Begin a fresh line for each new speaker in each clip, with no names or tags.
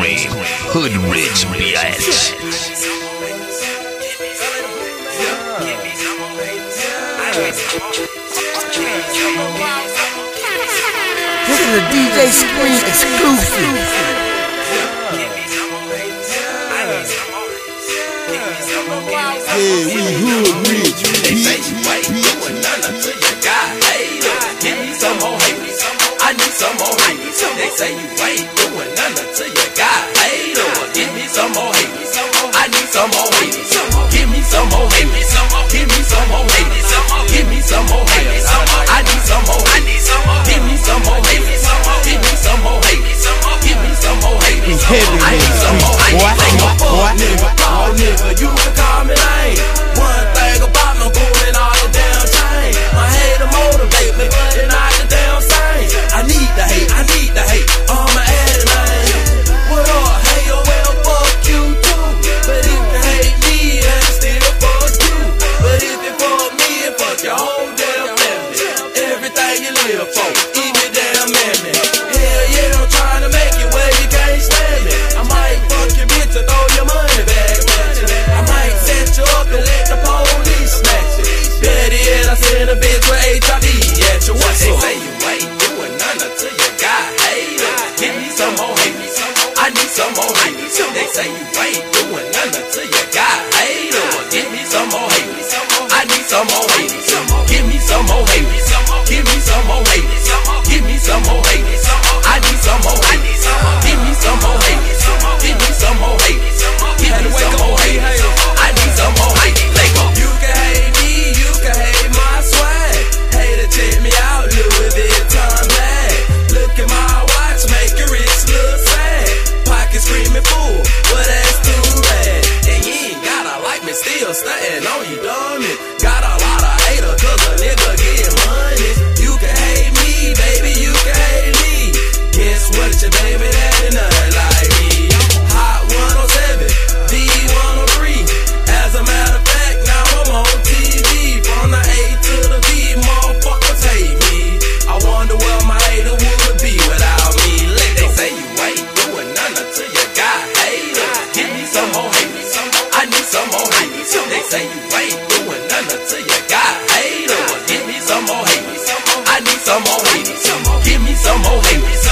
cream, hood rich bitch.
This is a DJ Scream exclusive.
Yeah, we hood.
in the bed with HIV at your what's They say you ain't doing nothing until you got hate. Give me some more hate. I need some more hate. They say you ain't doing nothing until you got hate. Give me some more hate. I need some more hate. Give me some more hate. Give me some more hate. Give me some more hate. Tell to you got hater. Give me some more haters. I need some more haters. Give me some more haters.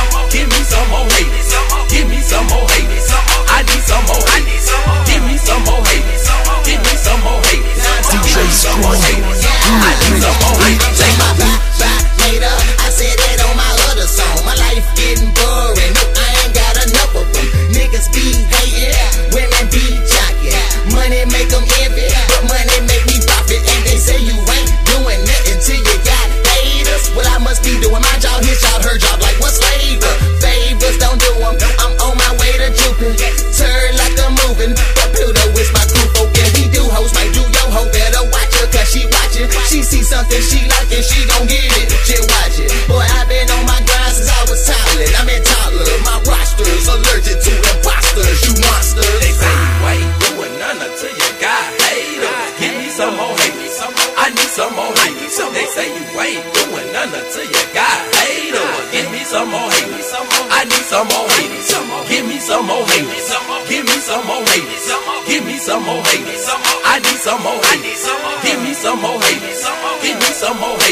something she like and she gon' get it. Just watch it. Boy, i been on my grind since I was toddler. I'm in toddler. My roster's allergic to imposters. You monsters.
They say you ain't doing none until you got haters. Give me some more hate. I need some more hate. They say you ain't doing none until you got haters. Give me some more hate. I need some more hate. Give me some more hate. Give me some more hate. Give me some more hate. I need some more hate. Give me some more hate some more.